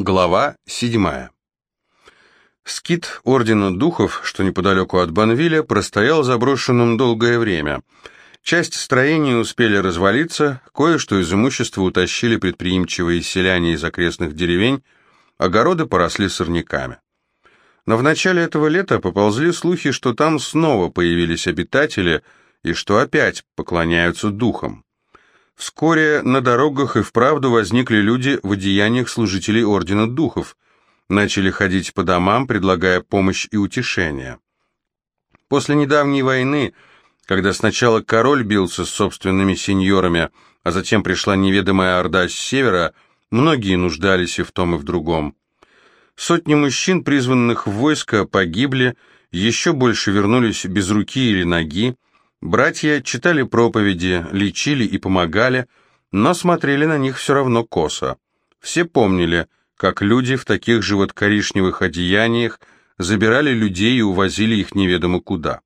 Глава 7. Скит Ордена Духов, что неподалеку от Банвиля, простоял заброшенным долгое время. Часть строений успели развалиться, кое-что из имущества утащили предприимчивые селяне из окрестных деревень, огороды поросли сорняками. Но в начале этого лета поползли слухи, что там снова появились обитатели и что опять поклоняются духам. Вскоре на дорогах и вправду возникли люди в одеяниях служителей Ордена Духов, начали ходить по домам, предлагая помощь и утешение. После недавней войны, когда сначала король бился с собственными сеньорами, а затем пришла неведомая орда с севера, многие нуждались и в том, и в другом. Сотни мужчин, призванных в войско, погибли, еще больше вернулись без руки или ноги, Братья читали проповеди, лечили и помогали, но смотрели на них все равно косо. Все помнили, как люди в таких же вот коричневых одеяниях забирали людей и увозили их неведомо куда.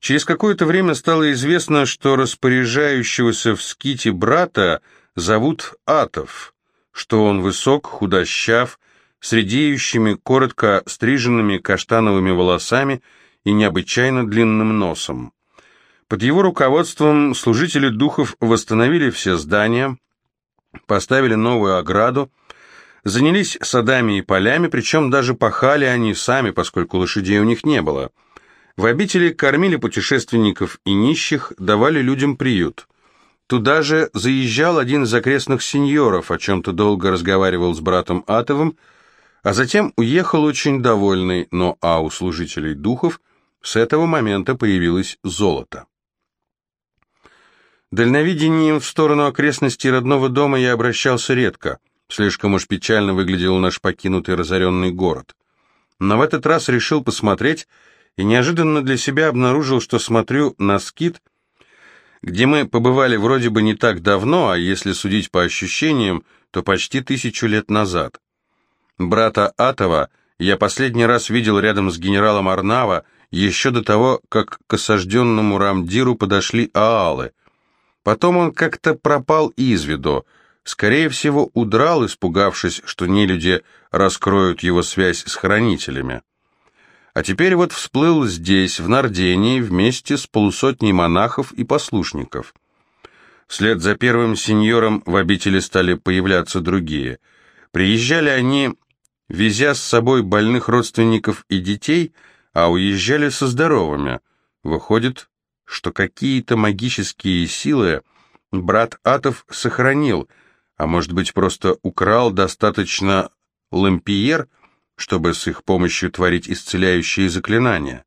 Через какое-то время стало известно, что распоряжающегося в ските брата зовут Атов, что он высок, худощав, с редеющими, коротко стриженными каштановыми волосами и необычайно длинным носом. Под его руководством служители духов восстановили все здания, поставили новую ограду, занялись садами и полями, причем даже пахали они сами, поскольку лошадей у них не было. В обители кормили путешественников и нищих, давали людям приют. Туда же заезжал один из окрестных сеньоров, о чем-то долго разговаривал с братом Атовым, а затем уехал очень довольный, но а у служителей духов с этого момента появилось золото. Дальновидением в сторону окрестностей родного дома я обращался редко. Слишком уж печально выглядел наш покинутый разоренный город. Но в этот раз решил посмотреть и неожиданно для себя обнаружил, что смотрю на скит, где мы побывали вроде бы не так давно, а если судить по ощущениям, то почти тысячу лет назад. Брата Атова я последний раз видел рядом с генералом Арнава еще до того, как к осажденному Рамдиру подошли аалы – Потом он как-то пропал из виду, скорее всего, удрал, испугавшись, что нелюди раскроют его связь с хранителями. А теперь вот всплыл здесь, в Нардении, вместе с полусотней монахов и послушников. Вслед за первым сеньором в обители стали появляться другие. Приезжали они, везя с собой больных родственников и детей, а уезжали со здоровыми. Выходит, что какие-то магические силы брат Атов сохранил, а может быть просто украл достаточно лампиер, чтобы с их помощью творить исцеляющие заклинания.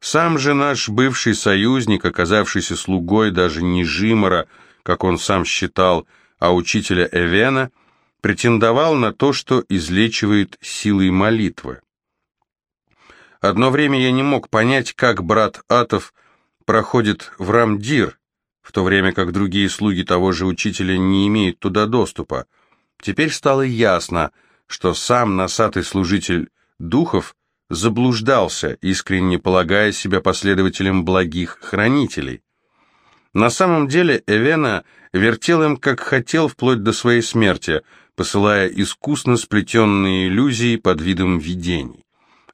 Сам же наш бывший союзник, оказавшийся слугой даже не Жимора, как он сам считал, а учителя Эвена, претендовал на то, что излечивает силой молитвы. Одно время я не мог понять, как брат Атов – проходит в Рамдир, в то время как другие слуги того же учителя не имеют туда доступа. Теперь стало ясно, что сам носатый служитель духов заблуждался, искренне полагая себя последователем благих хранителей. На самом деле Эвена вертел им как хотел вплоть до своей смерти, посылая искусно сплетенные иллюзии под видом видений.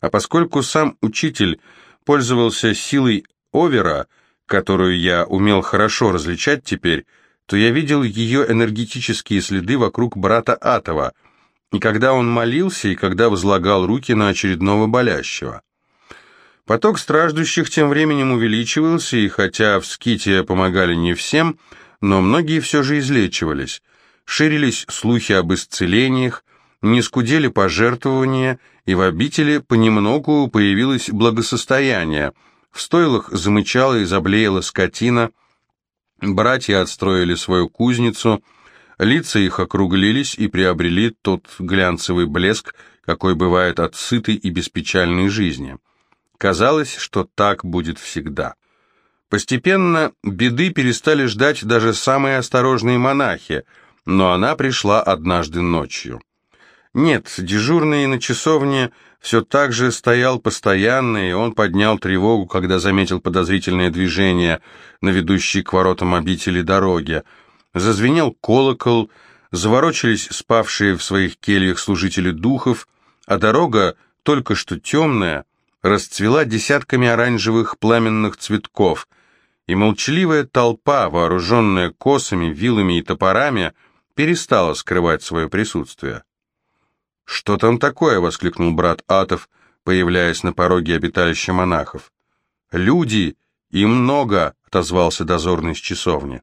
А поскольку сам учитель пользовался силой Овера, которую я умел хорошо различать теперь, то я видел ее энергетические следы вокруг брата Атова, и когда он молился, и когда возлагал руки на очередного болящего. Поток страждущих тем временем увеличивался, и хотя в ските помогали не всем, но многие все же излечивались. Ширились слухи об исцелениях, не скудели пожертвования, и в обители понемногу появилось благосостояние – в стойлах замычала и заблеяла скотина, братья отстроили свою кузницу, лица их округлились и приобрели тот глянцевый блеск, какой бывает от сытой и беспечальной жизни. Казалось, что так будет всегда. Постепенно беды перестали ждать даже самые осторожные монахи, но она пришла однажды ночью. Нет, дежурный на часовне все так же стоял постоянно, и он поднял тревогу, когда заметил подозрительное движение на ведущей к воротам обители дороги. Зазвенел колокол, заворочились спавшие в своих кельях служители духов, а дорога, только что темная, расцвела десятками оранжевых пламенных цветков, и молчаливая толпа, вооруженная косами, вилами и топорами, перестала скрывать свое присутствие. «Что там такое?» — воскликнул брат Атов, появляясь на пороге обиталища монахов. «Люди! И много!» — отозвался дозорный с часовни.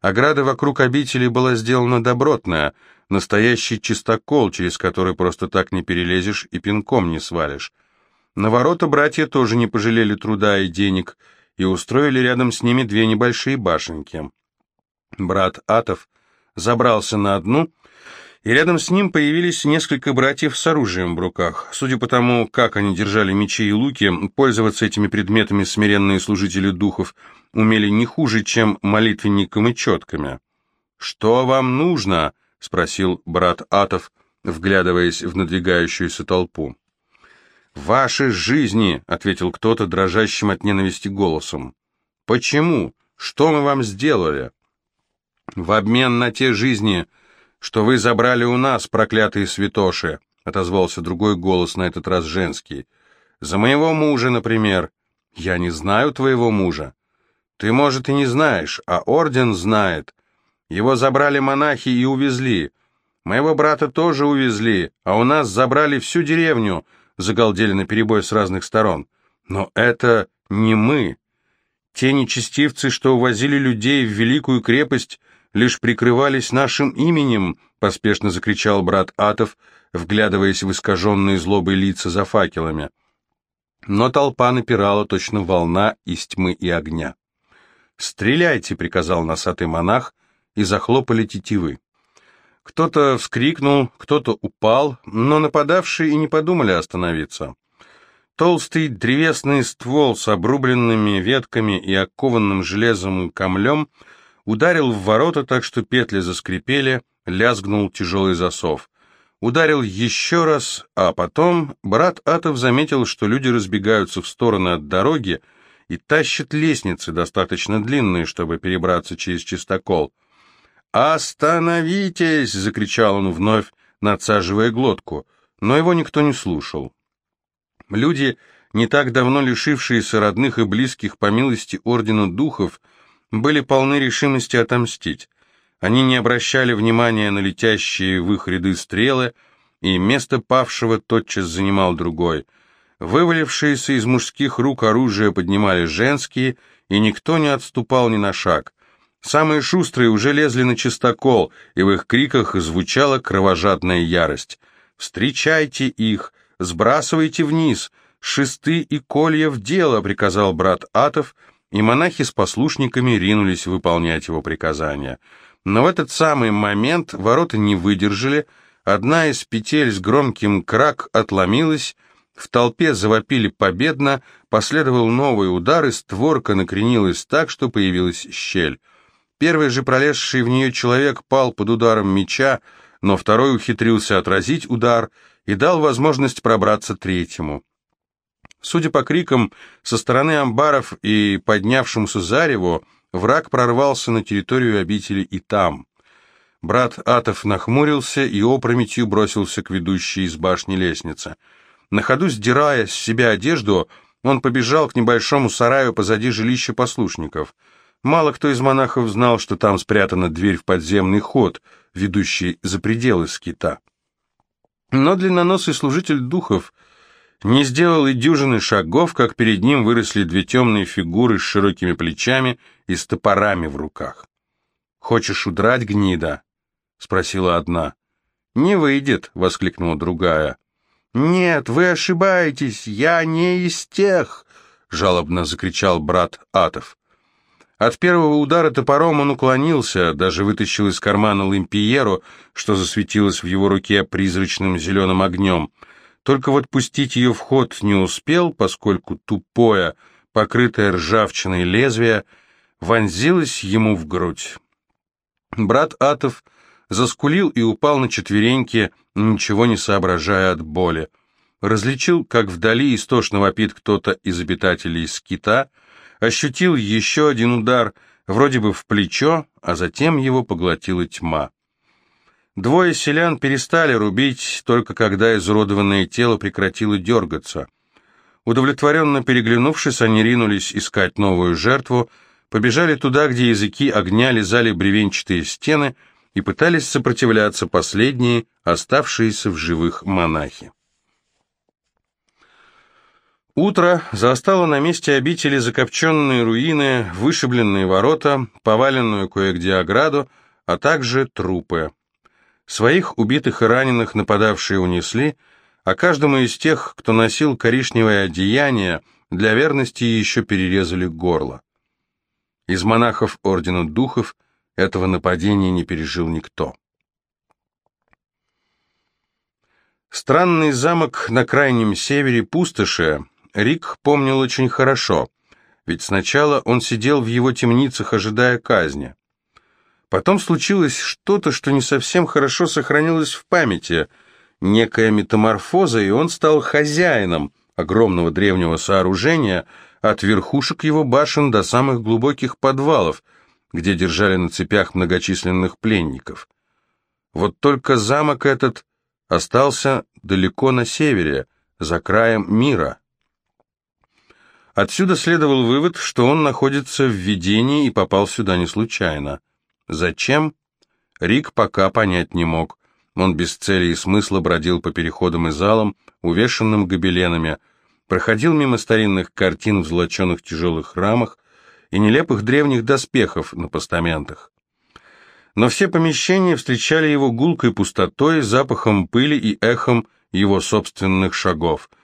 Ограда вокруг обители была сделана добротная, настоящий чистокол, через который просто так не перелезешь и пинком не свалишь. На ворота братья тоже не пожалели труда и денег и устроили рядом с ними две небольшие башенки. Брат Атов забрался на одну — и рядом с ним появились несколько братьев с оружием в руках. Судя по тому, как они держали мечи и луки, пользоваться этими предметами смиренные служители духов умели не хуже, чем молитвенникам и четками. «Что вам нужно?» — спросил брат Атов, вглядываясь в надвигающуюся толпу. «Ваши жизни», — ответил кто-то дрожащим от ненависти голосом. «Почему? Что мы вам сделали?» «В обмен на те жизни», что вы забрали у нас, проклятые святоши», — отозвался другой голос, на этот раз женский. «За моего мужа, например». «Я не знаю твоего мужа». «Ты, может, и не знаешь, а орден знает. Его забрали монахи и увезли. Моего брата тоже увезли, а у нас забрали всю деревню», — загалдели наперебой с разных сторон. «Но это не мы. Те нечестивцы, что увозили людей в великую крепость, лишь прикрывались нашим именем», — поспешно закричал брат Атов, вглядываясь в искаженные злобой лица за факелами. Но толпа напирала точно волна из тьмы и огня. «Стреляйте!» — приказал носатый монах, и захлопали тетивы. Кто-то вскрикнул, кто-то упал, но нападавшие и не подумали остановиться. Толстый древесный ствол с обрубленными ветками и окованным железом камлем — Ударил в ворота так, что петли заскрипели, лязгнул тяжелый засов. Ударил еще раз, а потом брат Атов заметил, что люди разбегаются в стороны от дороги и тащат лестницы, достаточно длинные, чтобы перебраться через чистокол. «Остановитесь!» — закричал он вновь, надсаживая глотку, но его никто не слушал. Люди, не так давно лишившиеся родных и близких по милости Ордена Духов, — были полны решимости отомстить. Они не обращали внимания на летящие в их ряды стрелы, и место павшего тотчас занимал другой. Вывалившиеся из мужских рук оружие поднимали женские, и никто не отступал ни на шаг. Самые шустрые уже лезли на чистокол, и в их криках звучала кровожадная ярость. «Встречайте их! Сбрасывайте вниз! Шесты и колья в дело!» — приказал брат Атов — и монахи с послушниками ринулись выполнять его приказания. Но в этот самый момент ворота не выдержали, одна из петель с громким крак отломилась, в толпе завопили победно, последовал новый удар, и створка накренилась так, что появилась щель. Первый же пролезший в нее человек пал под ударом меча, но второй ухитрился отразить удар и дал возможность пробраться третьему. Судя по крикам со стороны амбаров и поднявшемуся зареву, враг прорвался на территорию обители и там. Брат Атов нахмурился и опрометью бросился к ведущей из башни лестнице. На ходу сдирая с себя одежду, он побежал к небольшому сараю позади жилища послушников. Мало кто из монахов знал, что там спрятана дверь в подземный ход, ведущий за пределы скита. Но длинноносый служитель духов не сделал и дюжины шагов, как перед ним выросли две темные фигуры с широкими плечами и с топорами в руках. «Хочешь удрать, гнида?» — спросила одна. «Не выйдет», — воскликнула другая. «Нет, вы ошибаетесь, я не из тех!» — жалобно закричал брат Атов. От первого удара топором он уклонился, даже вытащил из кармана лампиеру, что засветилось в его руке призрачным зеленым огнем — только вот пустить ее в ход не успел, поскольку тупое, покрытое ржавчиной лезвие вонзилось ему в грудь. Брат Атов заскулил и упал на четвереньки, ничего не соображая от боли. Различил, как вдали истошно вопит кто-то из обитателей скита, ощутил еще один удар, вроде бы в плечо, а затем его поглотила тьма. Двое селян перестали рубить, только когда изуродованное тело прекратило дергаться. Удовлетворенно переглянувшись, они ринулись искать новую жертву, побежали туда, где языки огня лизали бревенчатые стены и пытались сопротивляться последние, оставшиеся в живых монахи. Утро застало на месте обители закопченные руины, вышибленные ворота, поваленную кое-где ограду, а также трупы. Своих убитых и раненых нападавшие унесли, а каждому из тех, кто носил коричневое одеяние, для верности еще перерезали горло. Из монахов Ордена Духов этого нападения не пережил никто. Странный замок на крайнем севере пустоши Рик помнил очень хорошо, ведь сначала он сидел в его темницах, ожидая казни. Потом случилось что-то, что не совсем хорошо сохранилось в памяти, некая метаморфоза, и он стал хозяином огромного древнего сооружения от верхушек его башен до самых глубоких подвалов, где держали на цепях многочисленных пленников. Вот только замок этот остался далеко на севере, за краем мира. Отсюда следовал вывод, что он находится в видении и попал сюда не случайно. Зачем? Рик пока понять не мог. Он без цели и смысла бродил по переходам и залам, увешанным гобеленами, проходил мимо старинных картин в золоченых тяжелых рамах и нелепых древних доспехов на постаментах. Но все помещения встречали его гулкой пустотой, запахом пыли и эхом его собственных шагов –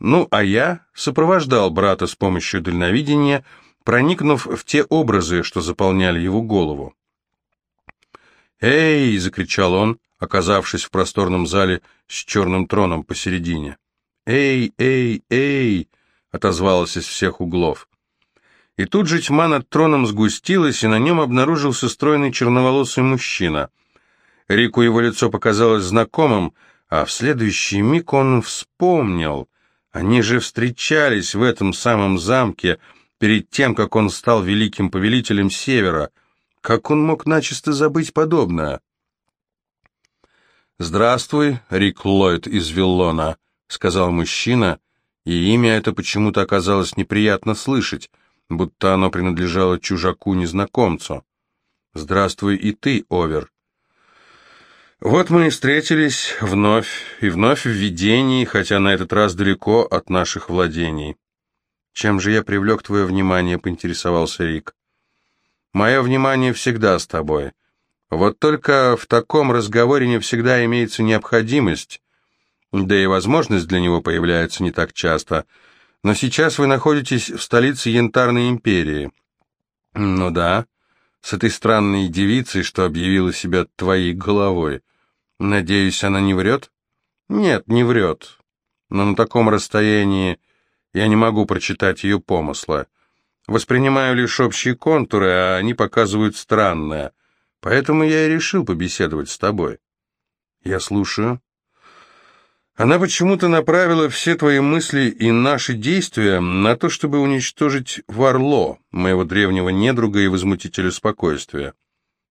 ну, а я сопровождал брата с помощью дальновидения, проникнув в те образы, что заполняли его голову. «Эй!» — закричал он, оказавшись в просторном зале с черным троном посередине. «Эй, эй, эй!» — отозвалось из всех углов. И тут же тьма над троном сгустилась, и на нем обнаружился стройный черноволосый мужчина. Рику его лицо показалось знакомым, а в следующий миг он вспомнил — они же встречались в этом самом замке перед тем, как он стал великим повелителем Севера. Как он мог начисто забыть подобное? «Здравствуй, Рик Ллойд из Виллона», — сказал мужчина, и имя это почему-то оказалось неприятно слышать, будто оно принадлежало чужаку-незнакомцу. «Здравствуй и ты, Овер». Вот мы и встретились вновь, и вновь в видении, хотя на этот раз далеко от наших владений. «Чем же я привлек твое внимание?» — поинтересовался Рик. «Мое внимание всегда с тобой. Вот только в таком разговоре не всегда имеется необходимость, да и возможность для него появляется не так часто. Но сейчас вы находитесь в столице Янтарной империи». «Ну да, с этой странной девицей, что объявила себя твоей головой». Надеюсь, она не врет? Нет, не врет. Но на таком расстоянии я не могу прочитать ее помысла. Воспринимаю лишь общие контуры, а они показывают странное. Поэтому я и решил побеседовать с тобой. Я слушаю. Она почему-то направила все твои мысли и наши действия на то, чтобы уничтожить Варло, моего древнего недруга и возмутителя спокойствия.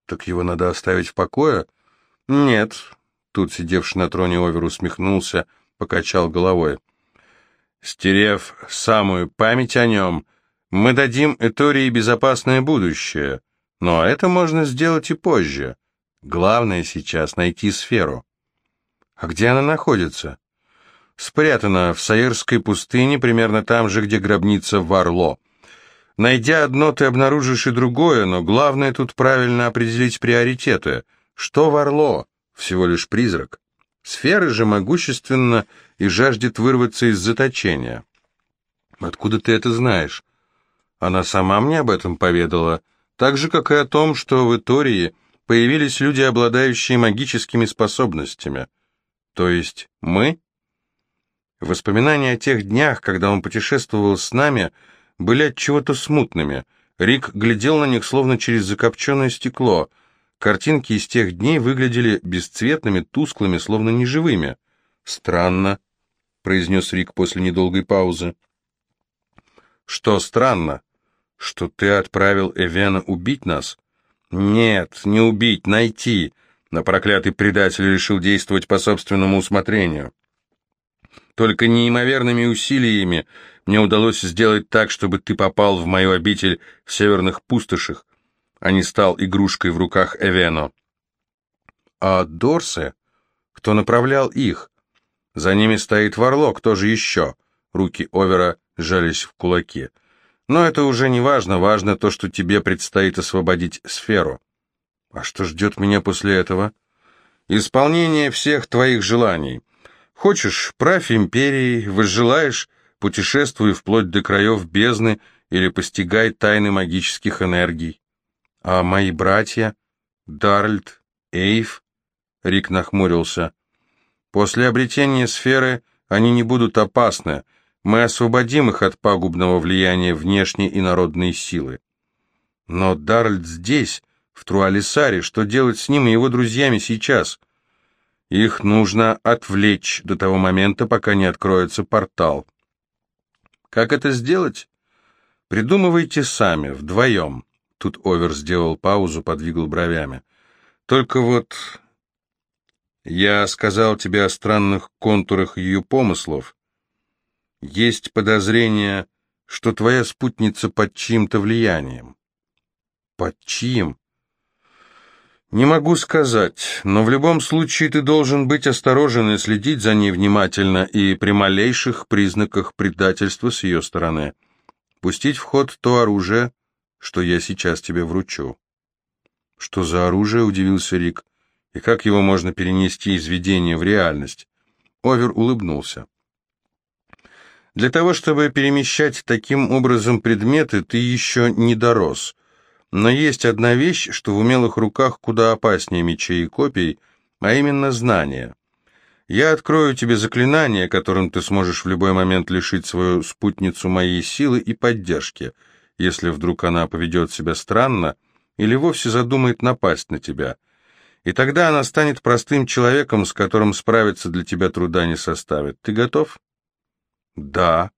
Так его надо оставить в покое? Нет, Тут сидевший на троне Овер усмехнулся, покачал головой. «Стерев самую память о нем, мы дадим Этории безопасное будущее, но это можно сделать и позже. Главное сейчас найти сферу». «А где она находится?» «Спрятана в Саирской пустыне, примерно там же, где гробница Варло. Найдя одно, ты обнаружишь и другое, но главное тут правильно определить приоритеты. Что Варло?» всего лишь призрак. Сфера же могущественна и жаждет вырваться из заточения. Откуда ты это знаешь? Она сама мне об этом поведала, так же, как и о том, что в Итории появились люди, обладающие магическими способностями. То есть мы? Воспоминания о тех днях, когда он путешествовал с нами, были от чего-то смутными. Рик глядел на них словно через закопченное стекло. Картинки из тех дней выглядели бесцветными, тусклыми, словно неживыми. «Странно», — произнес Рик после недолгой паузы. «Что странно? Что ты отправил Эвена убить нас?» «Нет, не убить, найти. но проклятый предатель решил действовать по собственному усмотрению. Только неимоверными усилиями мне удалось сделать так, чтобы ты попал в мою обитель в северных пустошах, а не стал игрушкой в руках Эвено. А Дорсе? Кто направлял их? За ними стоит Варлок, кто же еще? Руки Овера сжались в кулаки. Но это уже не важно, важно то, что тебе предстоит освободить сферу. А что ждет меня после этого? Исполнение всех твоих желаний. Хочешь, правь империей, возжелаешь, путешествуй вплоть до краев бездны или постигай тайны магических энергий. А мои братья? Дарльд, Эйв? Рик нахмурился. После обретения сферы они не будут опасны, мы освободим их от пагубного влияния внешней и народной силы. Но Дарльд здесь, в Труалисаре, что делать с ним и его друзьями сейчас? Их нужно отвлечь до того момента, пока не откроется портал. Как это сделать? Придумывайте сами, вдвоем. Тут Овер сделал паузу, подвигал бровями. Только вот... Я сказал тебе о странных контурах ее помыслов. Есть подозрение, что твоя спутница под чьим-то влиянием. Под чьим? Не могу сказать, но в любом случае ты должен быть осторожен и следить за ней внимательно и при малейших признаках предательства с ее стороны. Пустить в ход то оружие, что я сейчас тебе вручу. Что за оружие, удивился Рик, и как его можно перенести из видения в реальность? Овер улыбнулся. Для того, чтобы перемещать таким образом предметы, ты еще не дорос. Но есть одна вещь, что в умелых руках куда опаснее мечей и копий, а именно знания. Я открою тебе заклинание, которым ты сможешь в любой момент лишить свою спутницу моей силы и поддержки, если вдруг она поведет себя странно или вовсе задумает напасть на тебя. И тогда она станет простым человеком, с которым справиться для тебя труда не составит. Ты готов? Да.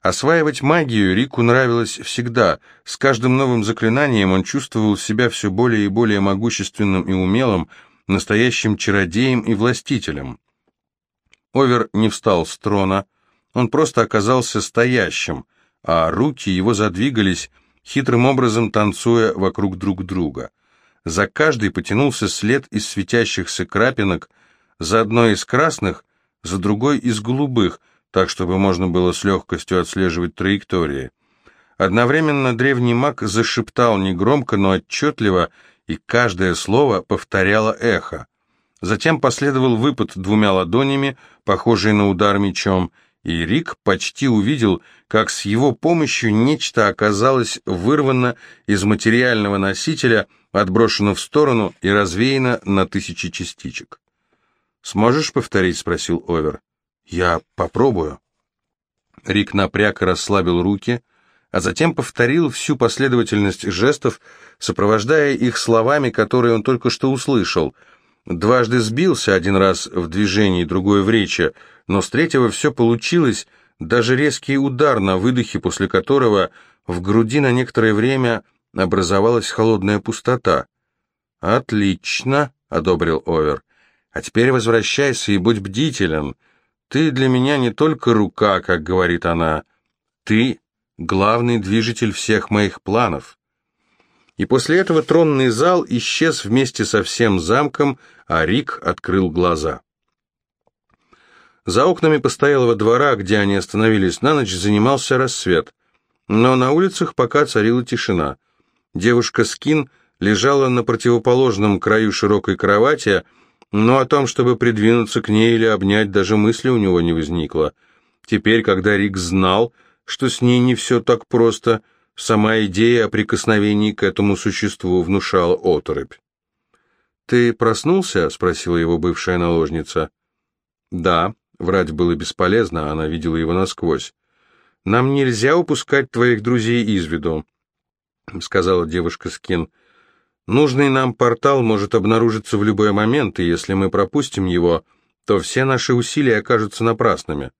Осваивать магию Рику нравилось всегда. С каждым новым заклинанием он чувствовал себя все более и более могущественным и умелым, настоящим чародеем и властителем. Овер не встал с трона, он просто оказался стоящим, а руки его задвигались, хитрым образом танцуя вокруг друг друга. За каждой потянулся след из светящихся крапинок, за одной из красных, за другой из голубых, так чтобы можно было с легкостью отслеживать траектории. Одновременно древний маг зашептал негромко, но отчетливо, и каждое слово повторяло эхо. Затем последовал выпад двумя ладонями, похожий на удар мечом, и Рик почти увидел, как с его помощью нечто оказалось вырвано из материального носителя, отброшено в сторону и развеяно на тысячи частичек. «Сможешь повторить?» — спросил Овер. «Я попробую». Рик напряг и расслабил руки, а затем повторил всю последовательность жестов, сопровождая их словами, которые он только что услышал. Дважды сбился, один раз в движении, другой в речи, но с третьего все получилось, даже резкий удар на выдохе, после которого в груди на некоторое время образовалась холодная пустота. «Отлично», — одобрил Овер. «А теперь возвращайся и будь бдителен». Ты для меня не только рука, как говорит она, ты — главный движитель всех моих планов. И после этого тронный зал исчез вместе со всем замком, а Рик открыл глаза. За окнами постоялого двора, где они остановились на ночь, занимался рассвет. Но на улицах пока царила тишина. Девушка Скин лежала на противоположном краю широкой кровати, но о том, чтобы придвинуться к ней или обнять, даже мысли у него не возникло. Теперь, когда Рик знал, что с ней не все так просто, сама идея о прикосновении к этому существу внушала оторопь. «Ты проснулся?» — спросила его бывшая наложница. «Да», — врать было бесполезно, она видела его насквозь. «Нам нельзя упускать твоих друзей из виду», — сказала девушка Скин. Нужный нам портал может обнаружиться в любой момент, и если мы пропустим его, то все наши усилия окажутся напрасными.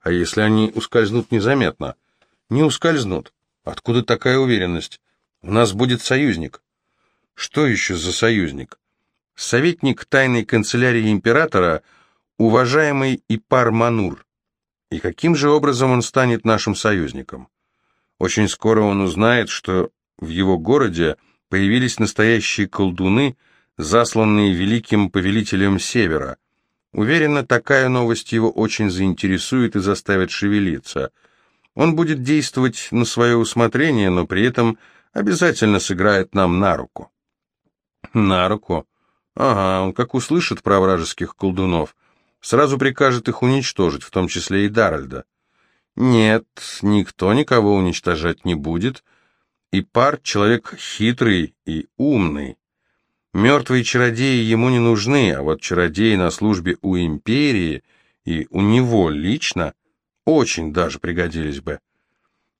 А если они ускользнут незаметно? Не ускользнут. Откуда такая уверенность? У нас будет союзник. Что еще за союзник? советник тайной канцелярии императора, уважаемый Ипар Манур. И каким же образом он станет нашим союзником? Очень скоро он узнает, что в его городе появились настоящие колдуны, засланные великим повелителем Севера. Уверенно, такая новость его очень заинтересует и заставит шевелиться. Он будет действовать на свое усмотрение, но при этом обязательно сыграет нам на руку. На руку? Ага, он как услышит про вражеских колдунов, сразу прикажет их уничтожить, в том числе и Даральда. Нет, никто никого уничтожать не будет, и пар человек хитрый и умный. Мертвые чародеи ему не нужны, а вот чародеи на службе у империи и у него лично очень даже пригодились бы.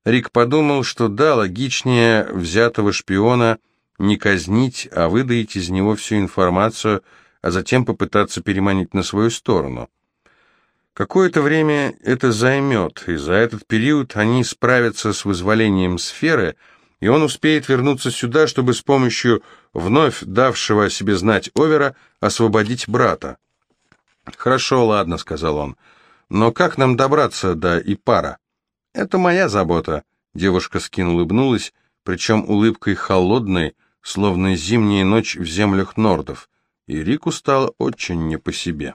Рик подумал, что да, логичнее взятого шпиона не казнить, а выдать из него всю информацию, а затем попытаться переманить на свою сторону. Какое-то время это займет, и за этот период они справятся с вызволением сферы, и он успеет вернуться сюда, чтобы с помощью вновь давшего о себе знать Овера освободить брата. «Хорошо, ладно», — сказал он, — «но как нам добраться до Ипара?» «Это моя забота», — девушка скин улыбнулась, причем улыбкой холодной, словно зимняя ночь в землях нордов, и Рику стало очень не по себе.